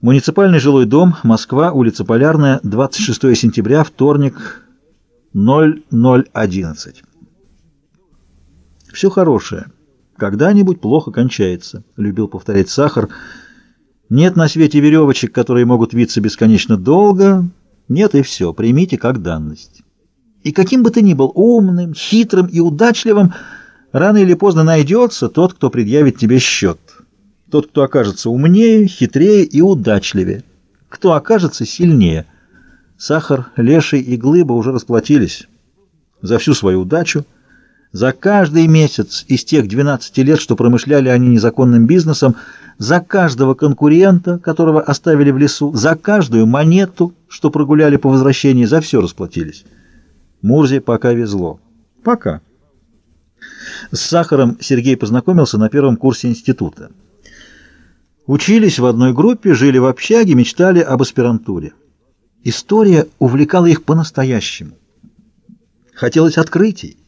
Муниципальный жилой дом, Москва, улица Полярная, 26 сентября, вторник, 0011. Все хорошее. Когда-нибудь плохо кончается, любил повторять Сахар. Нет на свете веревочек, которые могут виться бесконечно долго. Нет и все, примите как данность. И каким бы ты ни был умным, хитрым и удачливым, рано или поздно найдется тот, кто предъявит тебе счет. Тот, кто окажется умнее, хитрее и удачливее. Кто окажется сильнее. Сахар, Леший и Глыба уже расплатились за всю свою удачу, за каждый месяц из тех 12 лет, что промышляли они незаконным бизнесом, за каждого конкурента, которого оставили в лесу, за каждую монету, что прогуляли по возвращении, за все расплатились. Мурзе пока везло. Пока. С Сахаром Сергей познакомился на первом курсе института. Учились в одной группе, жили в общаге, мечтали об аспирантуре. История увлекала их по-настоящему. Хотелось открытий.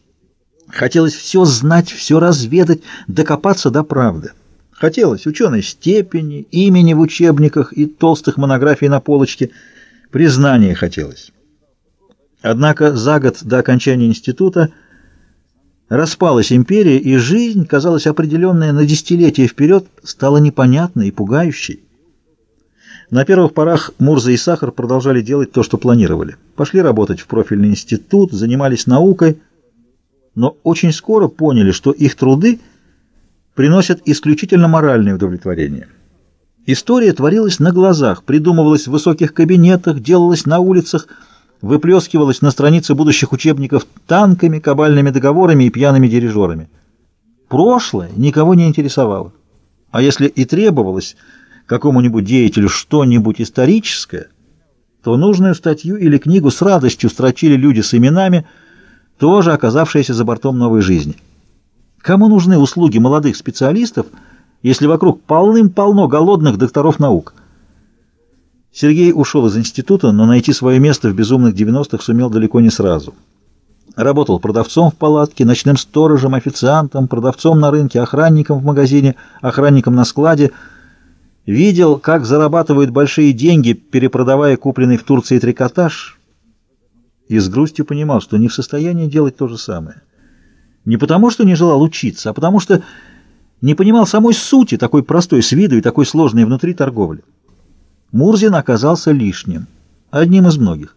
Хотелось все знать, все разведать, докопаться до правды. Хотелось ученой степени, имени в учебниках и толстых монографий на полочке. Признание хотелось. Однако за год до окончания института Распалась империя, и жизнь, казалось определенная на десятилетия вперед, стала непонятной и пугающей. На первых порах Мурза и Сахар продолжали делать то, что планировали. Пошли работать в профильный институт, занимались наукой, но очень скоро поняли, что их труды приносят исключительно моральное удовлетворение. История творилась на глазах, придумывалась в высоких кабинетах, делалась на улицах – выплескивалась на странице будущих учебников танками, кабальными договорами и пьяными дирижерами. Прошлое никого не интересовало. А если и требовалось какому-нибудь деятелю что-нибудь историческое, то нужную статью или книгу с радостью строчили люди с именами, тоже оказавшиеся за бортом новой жизни. Кому нужны услуги молодых специалистов, если вокруг полным-полно голодных докторов наук? Сергей ушел из института, но найти свое место в безумных 90-х сумел далеко не сразу. Работал продавцом в палатке, ночным сторожем, официантом, продавцом на рынке, охранником в магазине, охранником на складе. Видел, как зарабатывают большие деньги, перепродавая купленный в Турции трикотаж, и с грустью понимал, что не в состоянии делать то же самое. Не потому, что не желал учиться, а потому что не понимал самой сути такой простой с виду и такой сложной внутри торговли. Мурзин оказался лишним, одним из многих.